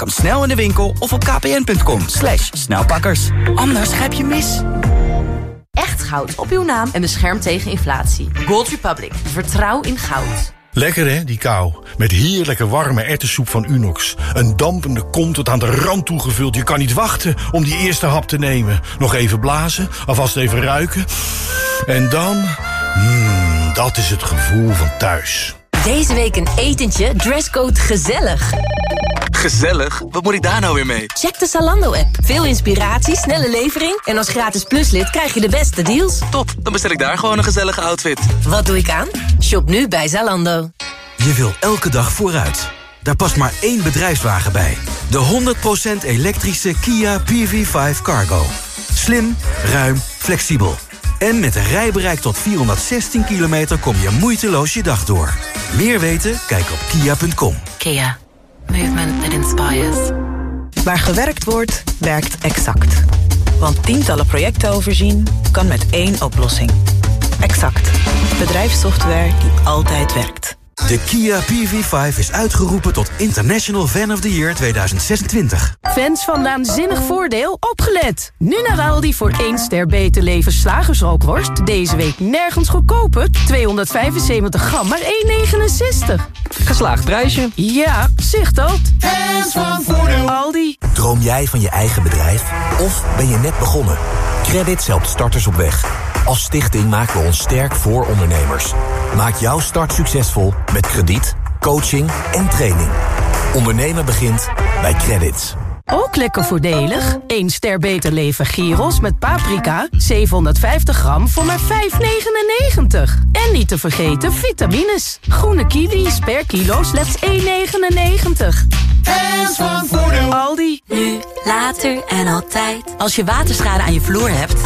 Kom snel in de winkel of op kpn.com slash snelpakkers. Anders grijp je mis. Echt goud op uw naam en beschermt tegen inflatie. Gold Republic. Vertrouw in goud. Lekker hè, die kou. Met heerlijke warme ertessoep van Unox. Een dampende kom tot aan de rand toegevuld. Je kan niet wachten om die eerste hap te nemen. Nog even blazen, alvast even ruiken. En dan... Mmm, dat is het gevoel van thuis. Deze week een etentje, dresscode gezellig. Gezellig? Wat moet ik daar nou weer mee? Check de Zalando-app. Veel inspiratie, snelle levering... en als gratis pluslid krijg je de beste deals. Top, dan bestel ik daar gewoon een gezellige outfit. Wat doe ik aan? Shop nu bij Zalando. Je wil elke dag vooruit. Daar past maar één bedrijfswagen bij. De 100% elektrische Kia PV5 Cargo. Slim, ruim, flexibel. En met een rijbereik tot 416 kilometer kom je moeiteloos je dag door. Meer weten? Kijk op kia.com. Kia. Movement that inspires. Waar gewerkt wordt, werkt Exact. Want tientallen projecten overzien kan met één oplossing. Exact. Bedrijfssoftware die altijd werkt. De Kia PV5 is uitgeroepen tot International Fan of the Year 2026. Fans van Naanzinnig Voordeel, opgelet! Nu naar Aldi voor 1 ster beter leven slagersrookworst. Deze week nergens goedkoper. 275 gram, maar 1,69. Geslaagd prijsje. Ja, zicht dat. Fans van Voordeel. Aldi. Droom jij van je eigen bedrijf? Of ben je net begonnen? Credits helpt starters op weg. Als stichting maken we ons sterk voor ondernemers. Maak jouw start succesvol met krediet, coaching en training. Ondernemen begint bij Credits. Ook lekker voordelig. 1 ster beter leven gyros met paprika. 750 gram voor maar 5,99. En niet te vergeten vitamines. Groene kiwis per kilo slechts 1,99. Fans van Voordeel. Aldi. Nu, later en altijd. Als je waterschade aan je vloer hebt...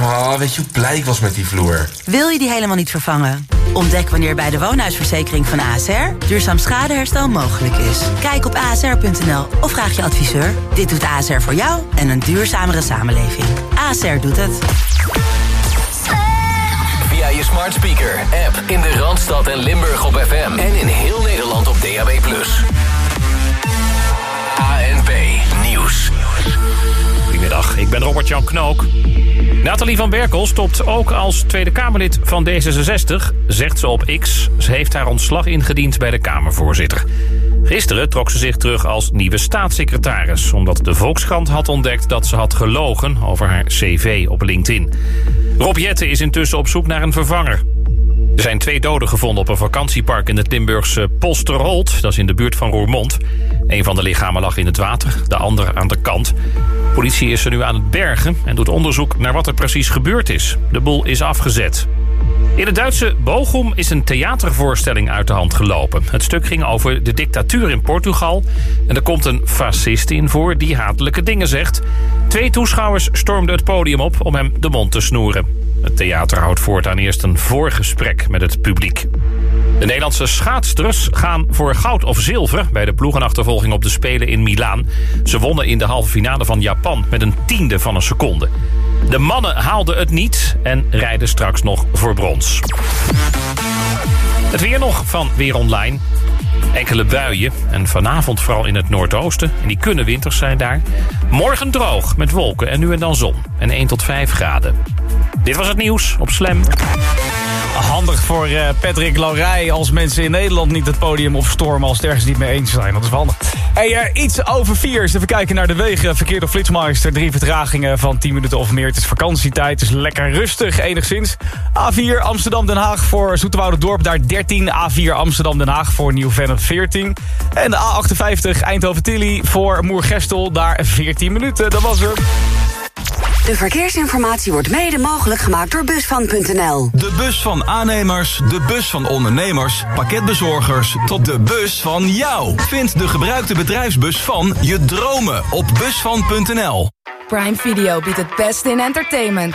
Oh, weet je hoe blij ik was met die vloer? Wil je die helemaal niet vervangen? Ontdek wanneer bij de woonhuisverzekering van ASR duurzaam schadeherstel mogelijk is. Kijk op asr.nl of vraag je adviseur. Dit doet ASR voor jou en een duurzamere samenleving. ASR doet het. Via je smart speaker, app in de Randstad en Limburg op FM. En in heel Nederland op DAB+. Goedemiddag, ik ben Robert-Jan Knook. Nathalie van Berkel stopt ook als Tweede Kamerlid van D66, zegt ze op X. Ze heeft haar ontslag ingediend bij de Kamervoorzitter. Gisteren trok ze zich terug als nieuwe staatssecretaris... omdat de Volkskrant had ontdekt dat ze had gelogen over haar cv op LinkedIn. Rob Jette is intussen op zoek naar een vervanger. Er zijn twee doden gevonden op een vakantiepark in het Limburgse Polsterholt. Dat is in de buurt van Roermond. Een van de lichamen lag in het water, de andere aan de kant. Politie is er nu aan het bergen en doet onderzoek naar wat er precies gebeurd is. De boel is afgezet. In het Duitse Bochum is een theatervoorstelling uit de hand gelopen. Het stuk ging over de dictatuur in Portugal. En er komt een fascist in voor die hatelijke dingen zegt. Twee toeschouwers stormden het podium op om hem de mond te snoeren. Het theater houdt voortaan eerst een voorgesprek met het publiek. De Nederlandse schaatsters gaan voor goud of zilver... bij de ploegenachtervolging op de Spelen in Milaan. Ze wonnen in de halve finale van Japan met een tiende van een seconde. De mannen haalden het niet en rijden straks nog voor brons. Het weer nog van Weer Online. Enkele buien en vanavond vooral in het noordoosten. En die kunnen winters zijn daar. Morgen droog met wolken en nu en dan zon. En 1 tot 5 graden. Dit was het nieuws op Slam. Handig voor uh, Patrick Laurij als mensen in Nederland niet het podium opstormen als het ergens niet mee eens zijn. Dat is wel handig. Hey, uh, iets over vier. Dus even kijken naar de wegen. Verkeer Flitsmeister. Drie vertragingen van 10 minuten of meer. Het is vakantietijd. Het is lekker rustig enigszins. A4 Amsterdam-Den Haag voor Dorp. Daar 13. A4 Amsterdam-Den Haag voor Nieuw-Vennep 14. En de A58 Eindhoven-Tilly voor Moergestel. Daar 14 minuten. Dat was er. De verkeersinformatie wordt mede mogelijk gemaakt door Busvan.nl. De bus van aannemers, de bus van ondernemers, pakketbezorgers... tot de bus van jou. Vind de gebruikte bedrijfsbus van je dromen op Busvan.nl. Prime Video biedt het beste in entertainment.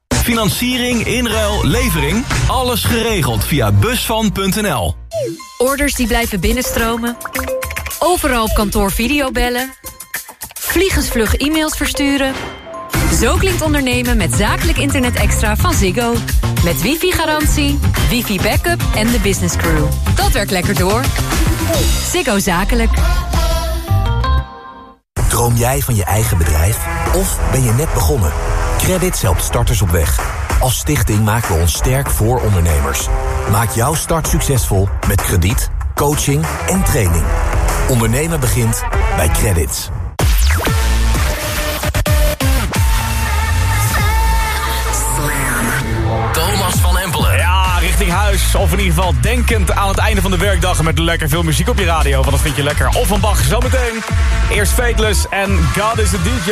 Financiering, inruil, levering. Alles geregeld via busvan.nl. Orders die blijven binnenstromen. Overal op kantoor videobellen. Vliegensvlug e-mails versturen. Zo klinkt ondernemen met zakelijk internet extra van Ziggo. Met wifi-garantie, wifi-backup en de business crew. Dat werkt lekker door. Ziggo Zakelijk. Droom jij van je eigen bedrijf? Of ben je net begonnen? Credits helpt starters op weg. Als stichting maken we ons sterk voor ondernemers. Maak jouw start succesvol met krediet, coaching en training. Ondernemen begint bij Credits. Thomas van Empelen. Ja, richting huis. Of in ieder geval denkend aan het einde van de werkdag... met lekker veel muziek op je radio. Want dat vind je lekker. Of van Bach zometeen. Eerst Fateless en God is a DJ.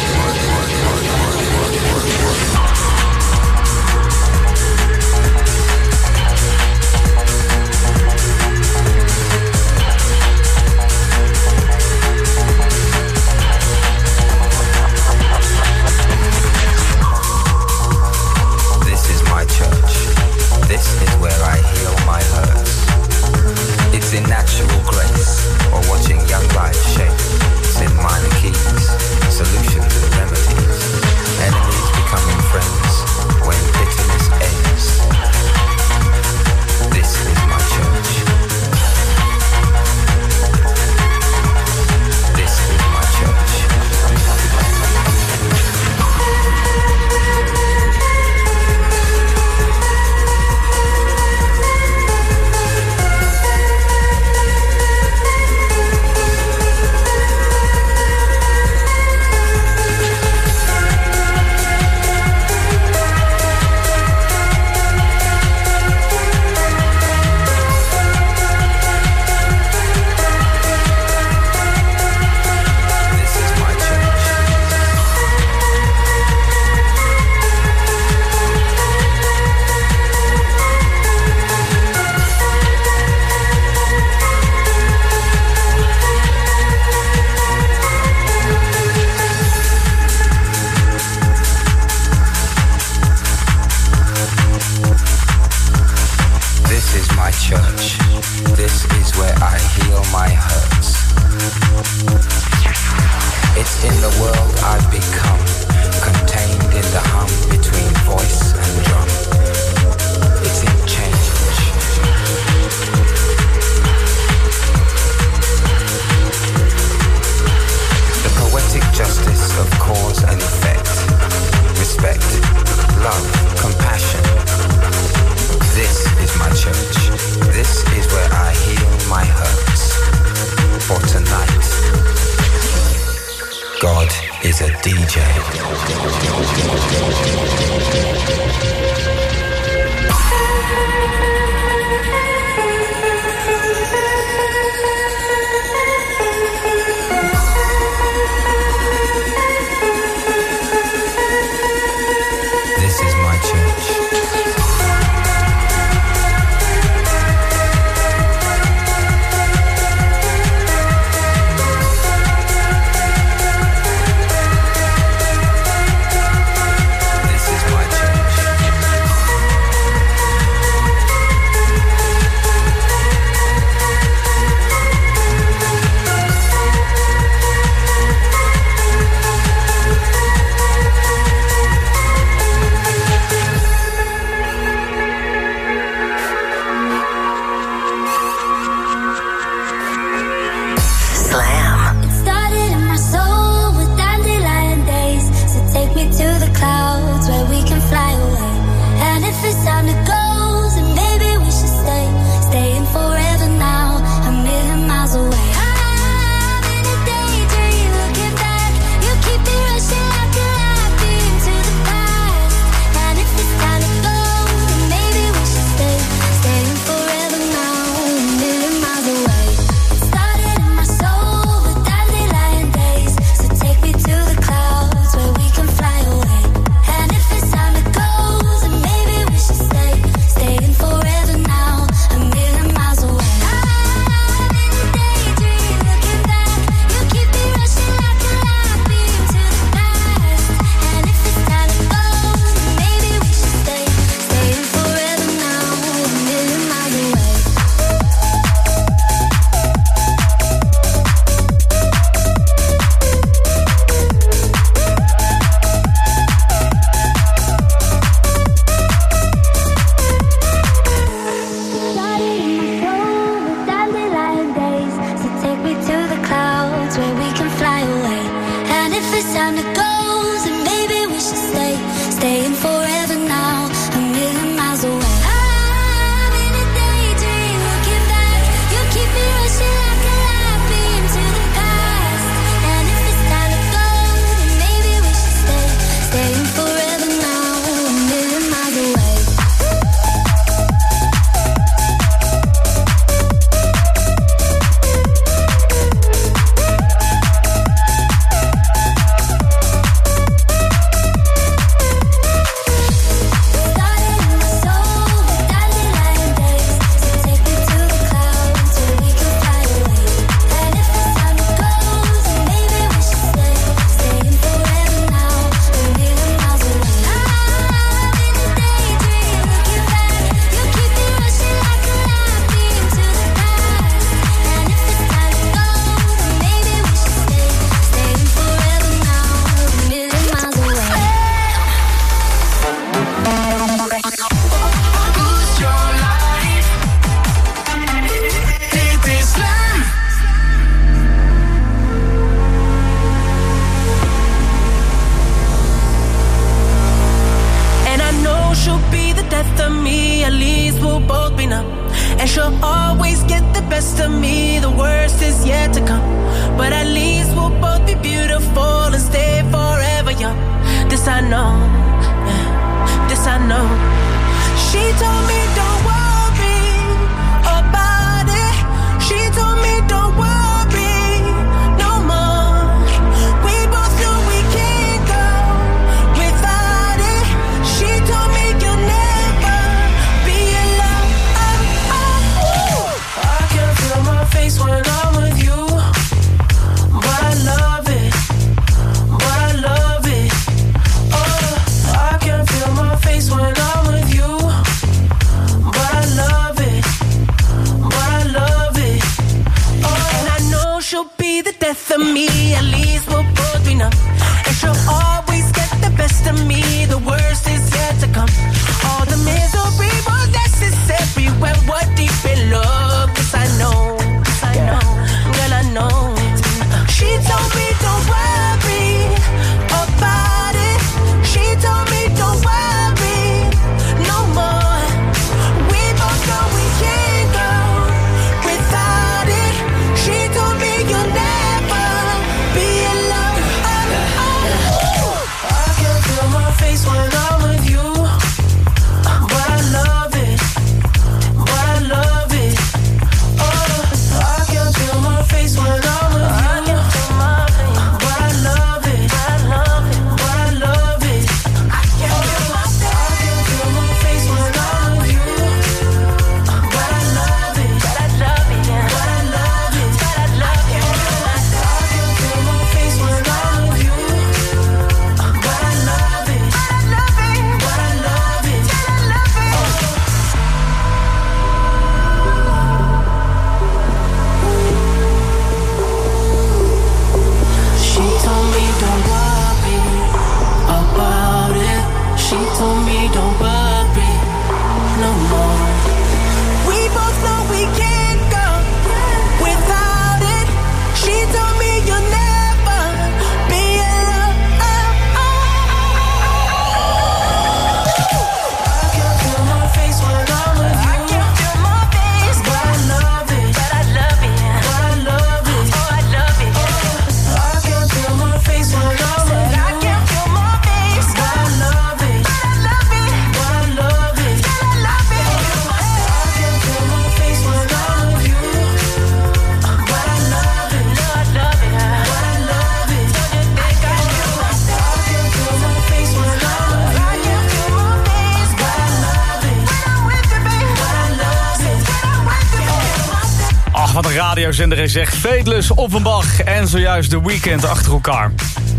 zender is echt Fateless, Offenbach en zojuist de Weekend achter elkaar.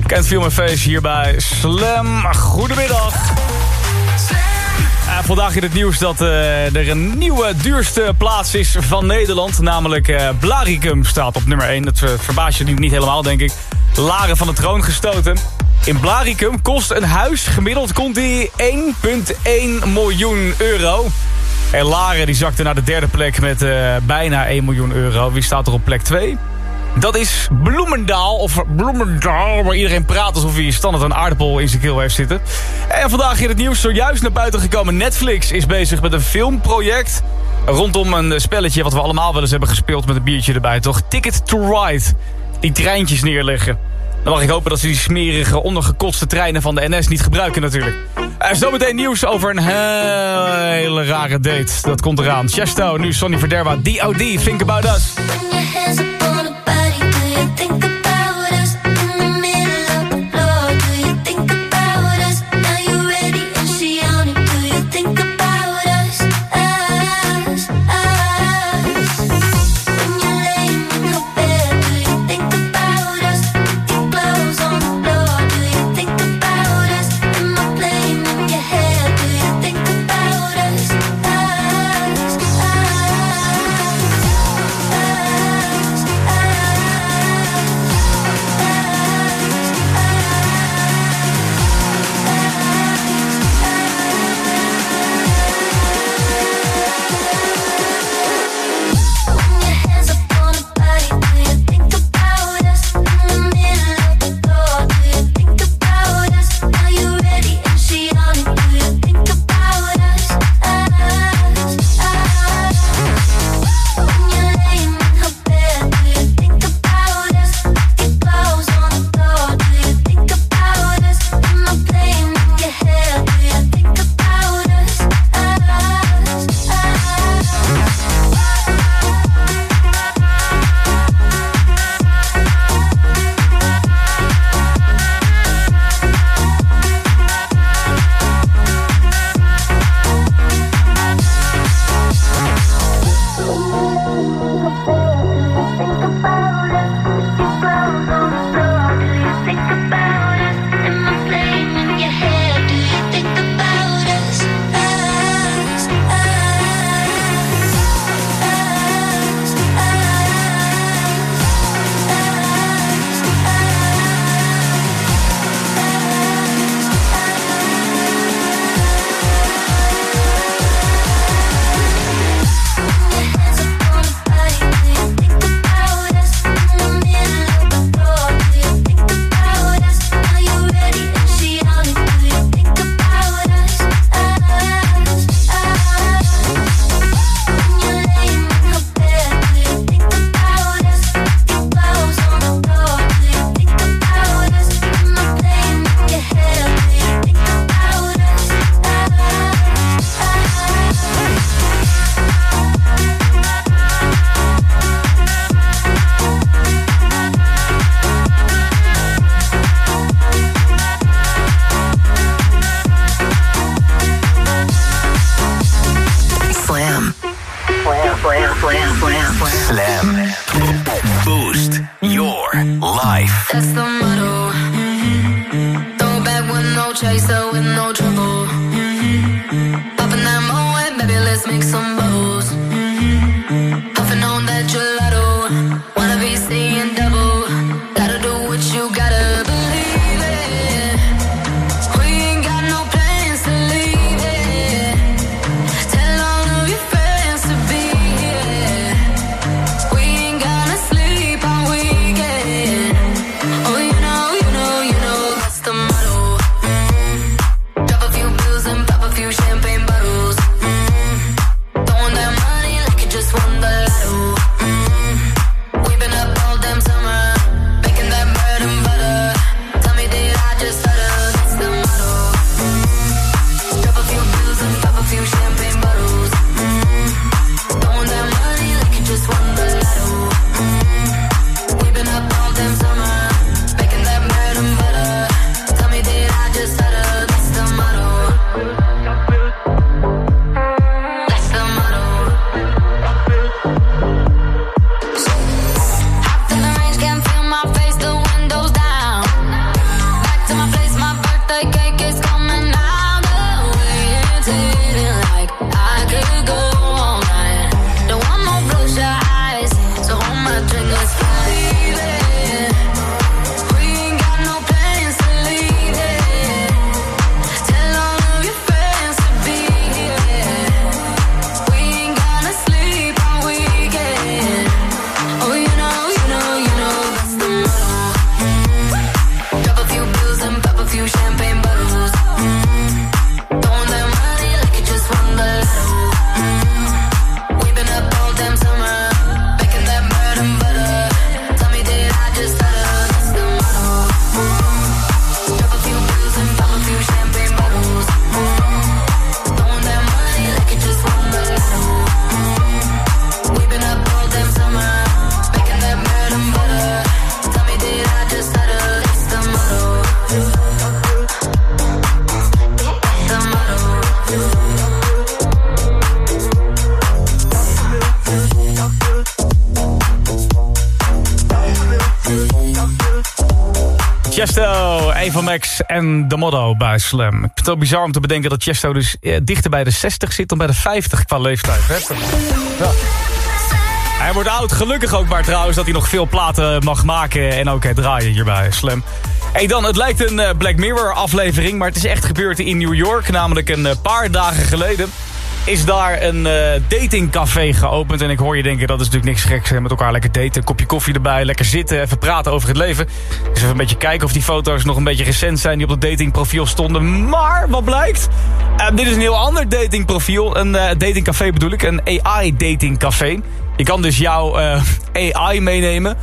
Kent veel mijn Face hierbij. Slam. Goedemiddag. Eh, vandaag in het nieuws dat eh, er een nieuwe duurste plaats is van Nederland. Namelijk uh, Blaricum staat op nummer 1. Dat verbaas verbaast je nu niet helemaal, denk ik. Laren van de troon gestoten. In Blaricum kost een huis gemiddeld komt die 1,1 miljoen euro. En Laren die zakte naar de derde plek met eh, bijna 1 miljoen euro. Wie staat er op plek 2? Dat is Bloemendaal, of Bloemendaal, waar iedereen praat alsof hij standaard een aardappel in zijn keel heeft zitten. En vandaag in het nieuws zojuist naar buiten gekomen. Netflix is bezig met een filmproject rondom een spelletje wat we allemaal wel eens hebben gespeeld met een biertje erbij, toch? Ticket to Ride. Die treintjes neerleggen. Dan mag ik hopen dat ze die smerige, ondergekotste treinen van de NS niet gebruiken natuurlijk. Uh, zometeen nieuws over een hele rare date. Dat komt eraan. Chesto, nu Sonny Verderwa, DOD, Think About Us. Slam. Boost your life. That's the motto. Throw back with no chaser, with no de Motto bij Slam. Ik vind het wel bizar om te bedenken dat Chesto dus eh, dichter bij de 60 zit dan bij de 50 qua leeftijd. Heftig. Ja. Hij wordt oud, gelukkig ook maar trouwens dat hij nog veel platen mag maken en ook draaien hier bij Slam. Hey dan, het lijkt een eh, Black Mirror aflevering, maar het is echt gebeurd in New York, namelijk een eh, paar dagen geleden is daar een eh, datingcafé geopend. En ik hoor je denken, dat is natuurlijk niks geks. Met elkaar lekker daten, een kopje koffie erbij, lekker zitten, even praten over het leven. Dus even een beetje kijken of die foto's nog een beetje recent zijn die op het datingprofiel stonden. Maar, wat blijkt? Eh, dit is een heel ander datingprofiel. Een eh, datingcafé bedoel ik, een AI-datingcafé. Je kan dus jouw AI meenemen.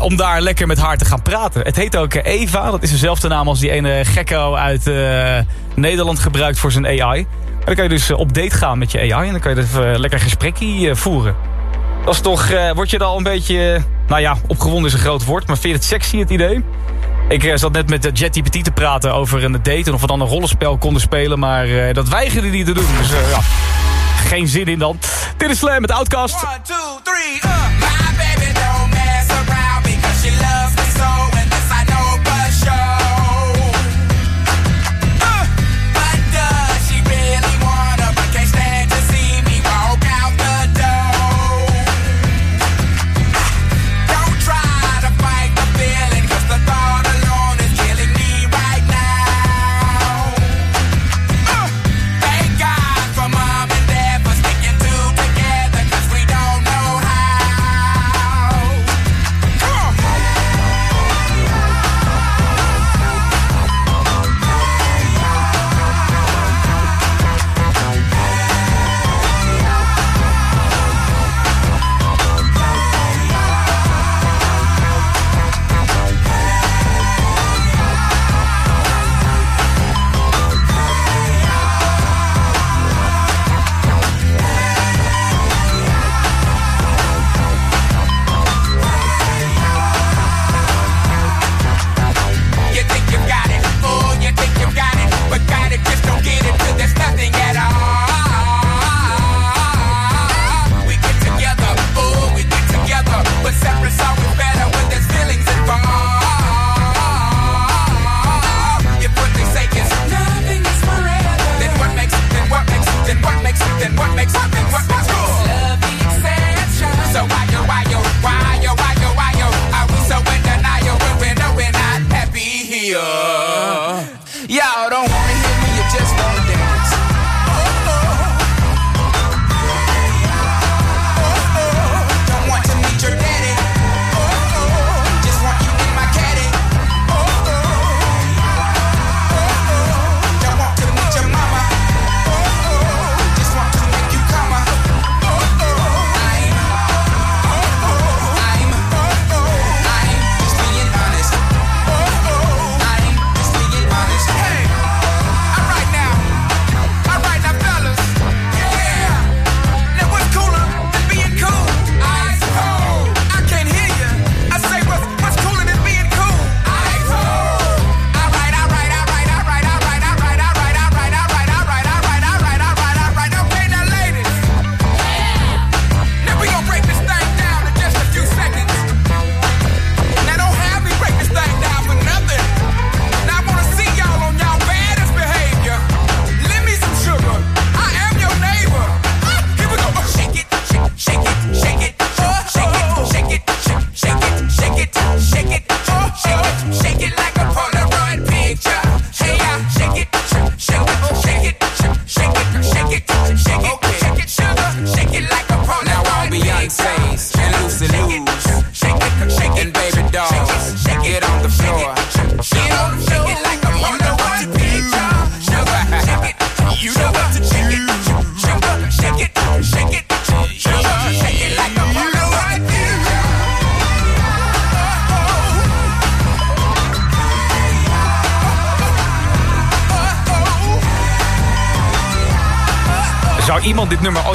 om daar lekker met haar te gaan praten. Het heet ook Eva. Dat is dezelfde naam als die ene gekko uit Nederland gebruikt voor zijn AI. En dan kan je dus eh, op date gaan met je AI. En dan kan je dus eh, lekker gesprekje eh, voeren. Dat is toch, word je er al een beetje... nou ja, opgewonden is een groot woord. Maar vind je het sexy, het idee? Ik zat net met JetGPT te praten over een date... en of we dan een rollenspel konden spelen. Maar dat weigerde die te doen. Dus ja, geen zin in dan. Dit is Slam met Outcast. My baby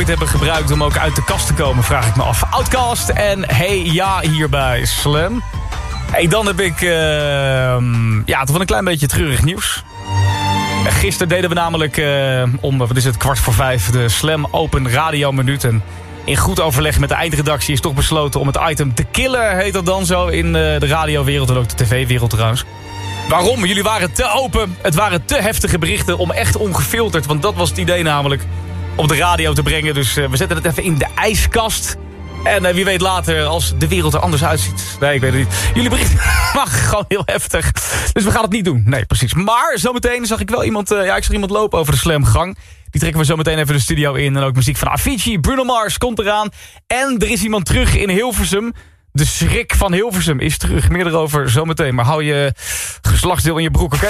hebben gebruikt om ook uit de kast te komen, vraag ik me af. Outcast en Hey Ja hier bij Slam. Hey, dan heb ik ehm, ja, toch wel een klein beetje treurig nieuws. Gisteren deden we namelijk eh, om, wat is het, kwart voor vijf... de Slam Open Radio Minuut. En in goed overleg met de eindredactie is toch besloten om het item... The Killer heet dat dan zo in eh, de radiowereld en ook de tv-wereld trouwens. Waarom? Jullie waren te open. Het waren te heftige berichten om echt ongefilterd... want dat was het idee namelijk op de radio te brengen. Dus eh, we zetten het even in de ijskast. En eh, wie weet later als de wereld er anders uitziet. Nee, ik weet het niet. Jullie berichten mag gewoon heel heftig. Dus we gaan het niet doen. Nee, precies. Maar zometeen zag ik wel iemand... eh, ja, ik zag iemand lopen over de slamgang. Die trekken we zo meteen even de studio in. En ook muziek van Avicii. Bruno Mars komt eraan. En er is iemand terug in Hilversum. De schrik van Hilversum is terug. Meer erover zometeen. Maar hou je geslachtsdeel in je broek, oké?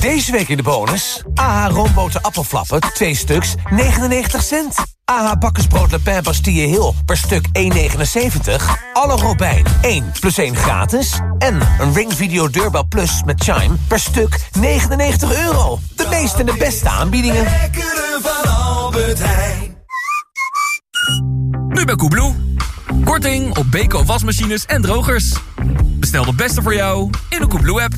Deze week in de bonus. AH roomboten appelflappen, 2 stuks, 99 cent. AH bakkersbrood Le Pen Bastille Hill per stuk 1,79. Alle Robijn 1 plus 1 gratis. En een Ring Video Deurbel Plus met Chime per stuk 99 euro. De meeste en de beste aanbiedingen. van Albert Heijn. Nu bij Koebloe. Korting op Beko wasmachines en drogers. Bestel de beste voor jou in de Koebloe-app.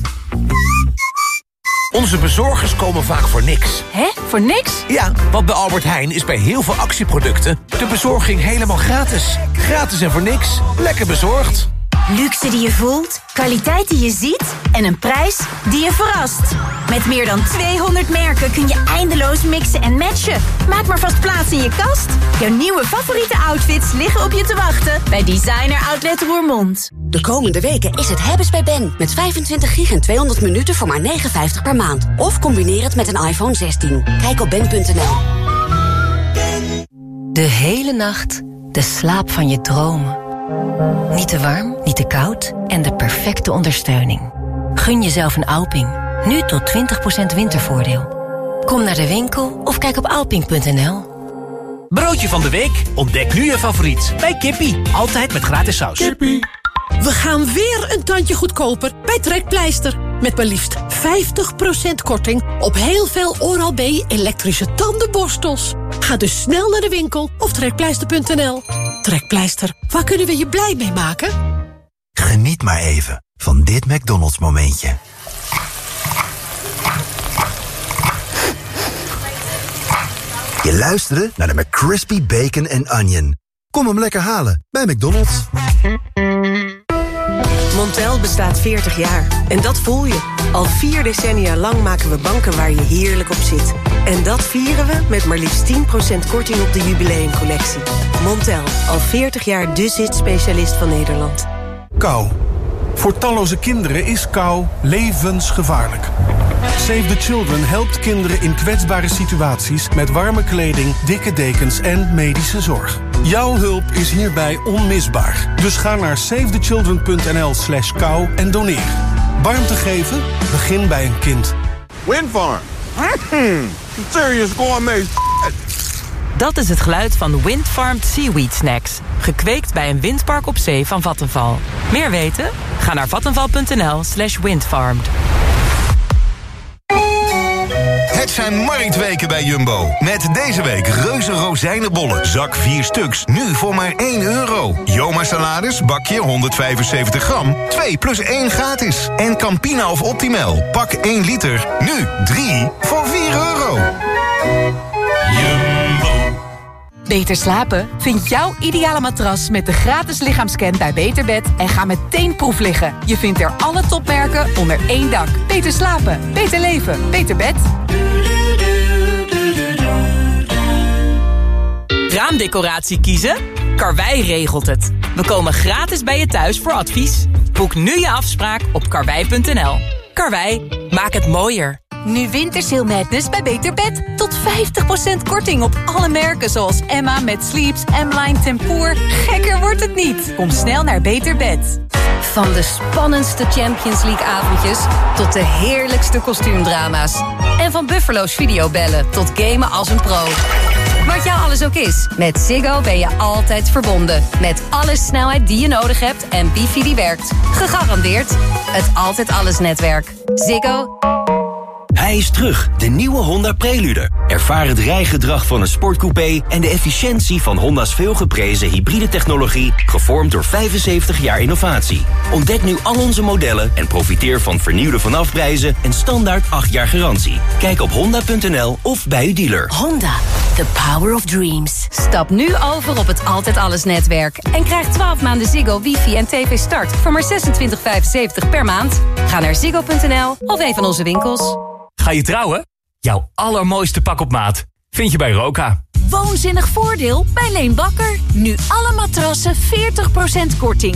Onze bezorgers komen vaak voor niks. Hè? Voor niks? Ja, want bij Albert Heijn is bij heel veel actieproducten... de bezorging helemaal gratis. Gratis en voor niks. Lekker bezorgd. Luxe die je voelt, kwaliteit die je ziet en een prijs die je verrast. Met meer dan 200 merken kun je eindeloos mixen en matchen. Maak maar vast plaats in je kast. Jouw nieuwe favoriete outfits liggen op je te wachten bij Designer Outlet Roermond. De komende weken is het hebben's bij Ben. Met 25 gig en 200 minuten voor maar 59 per maand. Of combineer het met een iPhone 16. Kijk op ben.nl. De hele nacht de slaap van je dromen. Niet te warm, niet te koud en de perfecte ondersteuning. Gun jezelf een Alping. Nu tot 20% wintervoordeel. Kom naar de winkel of kijk op alping.nl. Broodje van de week. Ontdek nu je favoriet bij Kippie. Altijd met gratis saus. We gaan weer een tandje goedkoper bij Trekpleister. Met maar liefst 50% korting op heel veel Oral-B elektrische tandenborstels. Ga dus snel naar de winkel of trekpleister.nl. Trekpleister, waar kunnen we je blij mee maken? Geniet maar even van dit McDonald's momentje. Je luisterde naar de McCrispy Bacon and Onion. Kom hem lekker halen bij McDonald's. Montel bestaat 40 jaar. En dat voel je. Al vier decennia lang maken we banken waar je heerlijk op zit. En dat vieren we met maar liefst 10% korting op de jubileumcollectie. Montel, al 40 jaar de zit-specialist van Nederland. Kou. Voor talloze kinderen is kou levensgevaarlijk. Save the Children helpt kinderen in kwetsbare situaties... met warme kleding, dikke dekens en medische zorg. Jouw hulp is hierbij onmisbaar. Dus ga naar savethechildren.nl slash kou en doneer. Warmte geven? Begin bij een kind. Windfarm. Mm, serious gourmet Dat is het geluid van Windfarmed Seaweed Snacks. Gekweekt bij een windpark op zee van Vattenval. Meer weten? Ga naar vattenval.nl slash windfarmed. Het zijn marktweken bij Jumbo. Met deze week reuze rozijnenbollen. Zak 4 stuks. Nu voor maar 1 euro. Joma salades, bakje 175 gram. 2 plus 1 gratis. En Campina of Optimal. Pak 1 liter. Nu 3 voor 4 euro. Beter slapen? Vind jouw ideale matras met de gratis lichaamscan bij Beterbed en ga meteen proef liggen. Je vindt er alle topmerken onder één dak. Beter slapen, beter leven, beter bed. Raamdecoratie kiezen? Karwei regelt het. We komen gratis bij je thuis voor advies. Boek nu je afspraak op karwei.nl. Karwei, maak het mooier. Nu Wintersail Madness bij Beter Bed. Tot 50% korting op alle merken zoals Emma met Sleeps, M-Line Tempoor. Gekker wordt het niet. Kom snel naar Beter Bed. Van de spannendste Champions League avondjes tot de heerlijkste kostuumdrama's. En van Buffalo's videobellen tot gamen als een pro. Wat jou alles ook is. Met Ziggo ben je altijd verbonden. Met alle snelheid die je nodig hebt en wifi die werkt. Gegarandeerd het Altijd Alles netwerk. Ziggo. Hij is terug, de nieuwe Honda Prelude. Ervaar het rijgedrag van een sportcoupé en de efficiëntie van Honda's veelgeprezen hybride technologie, gevormd door 75 jaar innovatie. Ontdek nu al onze modellen en profiteer van vernieuwde vanafprijzen en standaard 8 jaar garantie. Kijk op honda.nl of bij uw dealer. Honda, the power of dreams. Stap nu over op het Altijd Alles netwerk. En krijg 12 maanden Ziggo, wifi en tv start voor maar 26,75 per maand. Ga naar ziggo.nl of een van onze winkels. Ga je trouwen? Jouw allermooiste pak op maat vind je bij Roka. Woonzinnig voordeel bij Leen Bakker. Nu alle matrassen 40% korting.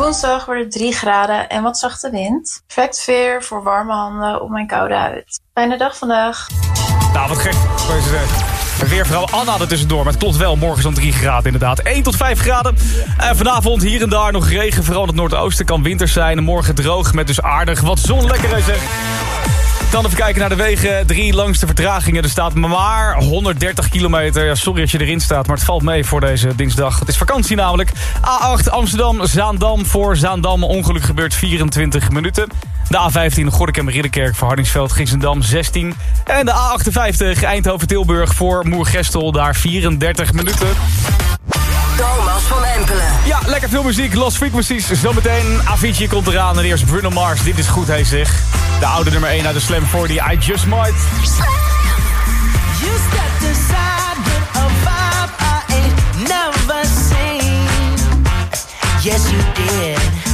Woensdag wordt het 3 graden en wat zachte wind. Perfect weer voor warme handen op mijn koude huid. Fijne dag vandaag. Nou, wat gek. Weervrouw Anna er tussendoor. Maar het klopt wel, morgen zo'n 3 graden inderdaad. 1 tot 5 graden. En vanavond hier en daar nog regen. Vooral in het noordoosten kan winter zijn. En morgen droog met dus aardig wat zon. Lekker hè zeg. Dan even kijken naar de wegen. Drie langste vertragingen. Er staat maar 130 kilometer. Ja, sorry als je erin staat, maar het valt mee voor deze dinsdag. Het is vakantie namelijk. A8 Amsterdam, Zaandam. Voor Zaandam ongeluk gebeurt 24 minuten. De A15 Gorinchem Ridderkerk voor Hardingsveld Giesendam 16. En de A58 Eindhoven-Tilburg voor Moergestel. Daar 34 minuten. Thomas van Empelen. Ja, lekker veel muziek. Lost Frequencies. Zometeen Avicii komt eraan. En eerst Bruno Mars. Dit is goed, hij zegt. De oude nummer 1 uit de Slam 40. I Just Might. You stepped inside with a vibe I ain't never seen. Yes, you did.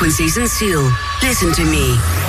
Frequencies and Seal. Listen to me.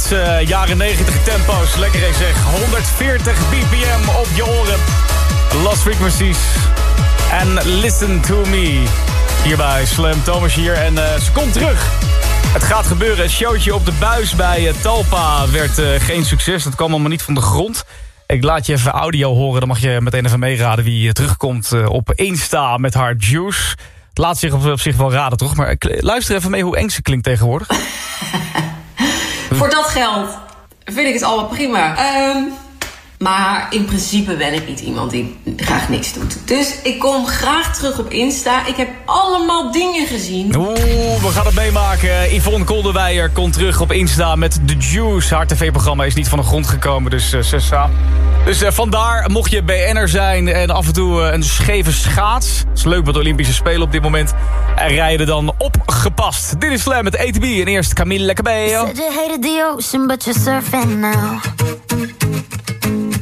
Ouderwetse jaren 90 tempo's. Lekker eens zeg. 140 bpm op je oren. Lost Frequencies. En Listen to Me. Hierbij Slam Thomas hier. En uh, ze komt terug. Het gaat gebeuren. Het showtje op de buis bij uh, Talpa werd geen succes. Dat kwam allemaal niet van de grond. Ik laat je even audio horen. Dan mag je meteen even meeraden wie terugkomt op Insta met haar juice. Het laat zich op, op zich wel raden, toch? Maar luister even mee hoe eng ze klinkt tegenwoordig. Voor dat geld vind ik het allemaal prima. Um, maar in principe ben ik niet iemand die graag niks doet. Dus ik kom graag terug op Insta. Ik heb allemaal dingen gezien. Oeh, we gaan het meemaken. Yvonne Kolderweijer komt terug op Insta met The Juice. Haar tv-programma is niet van de grond gekomen, dus uh, Sessa. Dus uh, vandaar, mocht je BN'er zijn en af en toe uh, een scheve schaats... Het is leuk met de Olympische Spelen op dit moment... en rijden dan opgepast. Dit is Slam met ATB en eerst Camille Cabello. Said you hated the ocean, but you're surfing now.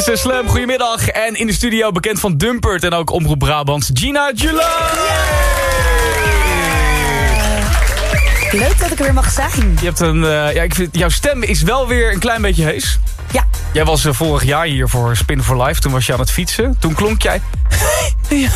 is de Slam. Goedemiddag. En in de studio bekend van Dumpert en ook Omroep Brabant, Gina July. Leuk dat ik er weer mag zijn. Je hebt een, eh, ja, ik vind, jouw stem is wel weer een klein beetje hees. Ja. Jij was eh, vorig jaar hier voor Spin for Life. Toen was je aan het fietsen. Toen klonk jij... Ja,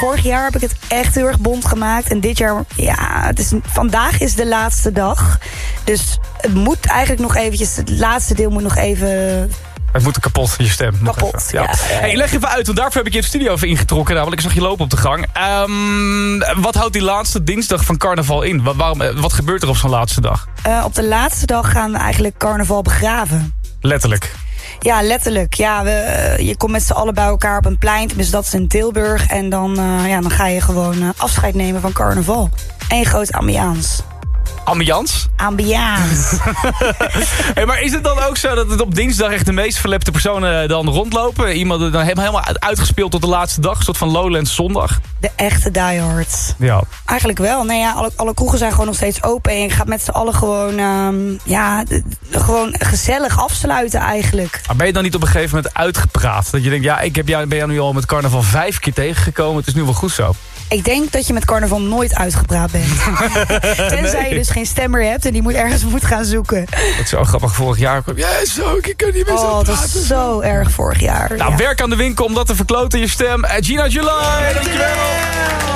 vorig jaar heb ik het echt heel erg bond gemaakt. En dit jaar, ja, het is, vandaag is de laatste dag. Dus het moet eigenlijk nog eventjes, het laatste deel moet nog even... Het moet kapot, je stem. Nog Kapot, even. Ja. Hey, leg even uit, want daarvoor heb ik je de studio even ingetrokken. Namelijk, ik zag je lopen op de gang. Ehm, wat houdt die laatste dinsdag van carnaval in? Wat, waarom, eh, wat gebeurt er op zo'n laatste dag? eh, op de laatste dag gaan we eigenlijk carnaval begraven. Letterlijk. Ja, letterlijk. Ja, we, eh, je komt met z'n allen bij elkaar op een plein. Dus dat is in Tilburg. En dan, ja, dan ga je gewoon afscheid nemen van carnaval. Eén groot ambiance. Ambiance? Ambiance. Hey, maar is het dan ook zo dat het op dinsdag echt de meest verlepte personen dan rondlopen? Iemand er dan helemaal uitgespeeld tot de laatste dag? Een soort van Lowlands zondag? De echte diehards. Ja. Eigenlijk wel. Nee, ja, alle, alle kroegen zijn gewoon nog steeds open. En je gaat met z'n allen gewoon, ehm, ja, gewoon gezellig afsluiten eigenlijk. Maar ben je dan niet op een gegeven moment uitgepraat? Dat je denkt, ja, ik heb jou, ben jou nu al met carnaval vijf keer tegengekomen. Het is nu wel goed zo. Ik denk dat je met carnaval nooit uitgepraat bent. Tenzij Nee. je dus geen stem meer hebt en die moet ergens moet gaan zoeken. Het is zo grappig. Vorig jaar kwam ja, zo, ik kan niet meer zo Oh, het praten. was zo erg vorig jaar. Nou, werk aan de winkel om dat te verkloten, je stem. Eh, Gina July, dankjewel.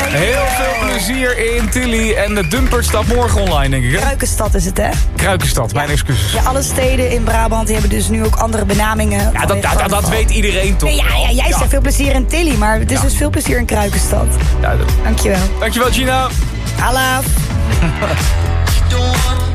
Heel veel plezier in Tilly. En de Dumpert staat morgen online, denk ik, hè? Kruikenstad is het, hè? Kruikenstad, mijn excuses. Ja, alle steden in Brabant die hebben dus nu ook andere benamingen. Ja, dat, dat, dat, dat weet iedereen toch? Nee, ja, ja, jij zegt veel plezier in Tilly, maar het is dus veel plezier in Kruikenstad. Ja, dat- Dankjewel. Dankjewel, Gina. Hallo.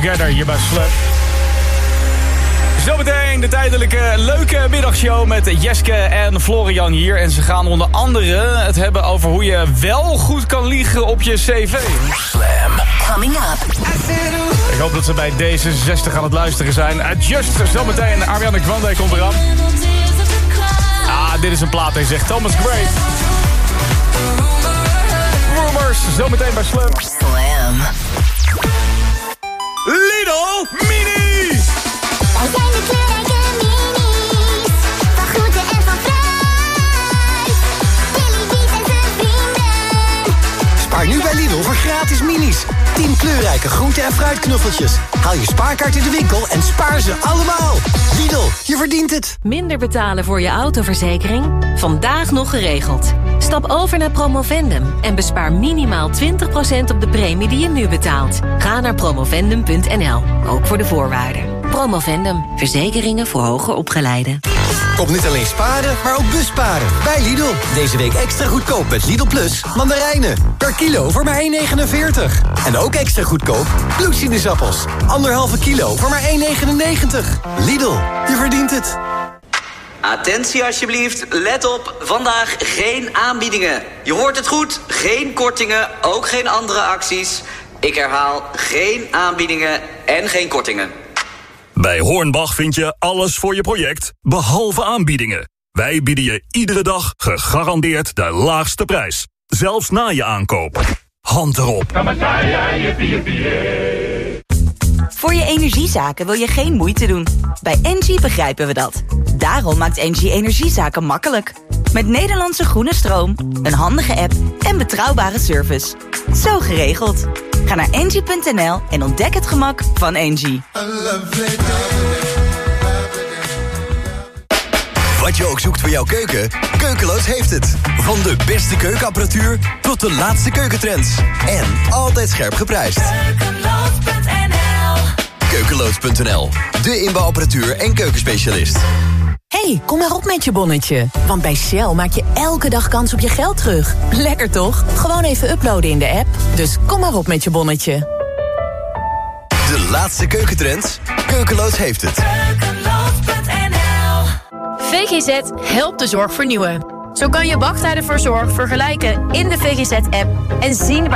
Together hier bij Slug. Zometeen de tijdelijke leuke middagshow met Jeske en Florian hier. En ze gaan onder andere het hebben over hoe je wel goed kan liegen op je cv. Slam. Coming up. Ik hoop dat ze bij D66 aan het luisteren zijn. Adjust, zometeen Ariana Grande komt eraan. Ah, dit is een plaat, hij zegt Thomas Gray. Rumors, zometeen bij Slam. Slam. Lidl Mini! Wij zijn de kleurrijke minis. Van groente en van fruit. Billy Beat en zijn vrienden. Spaar nu bij Lidl voor gratis minis. 10 kleurrijke groente- en fruitknuffeltjes. Haal je spaarkaart in de winkel en spaar ze allemaal. Lidl, je verdient het. Minder betalen voor je autoverzekering? Vandaag nog geregeld. Stap over naar Promovendum en bespaar minimaal 20% op de premie die je nu betaalt. Ga naar promovendum.nl, ook voor de voorwaarden. Promovendum, verzekeringen voor hoger opgeleiden. Kom niet alleen sparen, maar ook busparen. Bij Lidl. Deze week extra goedkoop met Lidl Plus mandarijnen. Per kilo voor maar 1,49. En ook extra goedkoop bloedsinusappels. Anderhalve kilo voor maar 1,99. Lidl, je verdient het. Attentie alsjeblieft, let op, vandaag geen aanbiedingen. Je hoort het goed, geen kortingen, ook geen andere acties. Ik herhaal, geen aanbiedingen en geen kortingen. Bij Hornbach vind je alles voor je project, behalve aanbiedingen. Wij bieden je iedere dag gegarandeerd de laagste prijs. Zelfs na je aankoop. Hand erop. Voor je energiezaken wil je geen moeite doen. Bij Engie begrijpen we dat. Daarom maakt Engie energiezaken makkelijk. Met Nederlandse groene stroom, een handige app en betrouwbare service. Zo geregeld. Ga naar engie.nl en ontdek het gemak van Engie. Wat je ook zoekt voor jouw keuken, Keukeloos heeft het. Van de beste keukenapparatuur tot de laatste keukentrends. En altijd scherp geprijsd. Keukeloos.nl, de inbouwapparatuur en keukenspecialist. hey, kom maar op met je bonnetje. Want bij Shell maak je elke dag kans op je geld terug. Lekker toch? Gewoon even uploaden in de app. Dus kom maar op met je bonnetje. De laatste keukentrends, Keukeloos heeft het. VGZ helpt de zorg vernieuwen. Zo kan je wachttijden voor zorg vergelijken in de VGZ-app en zien waar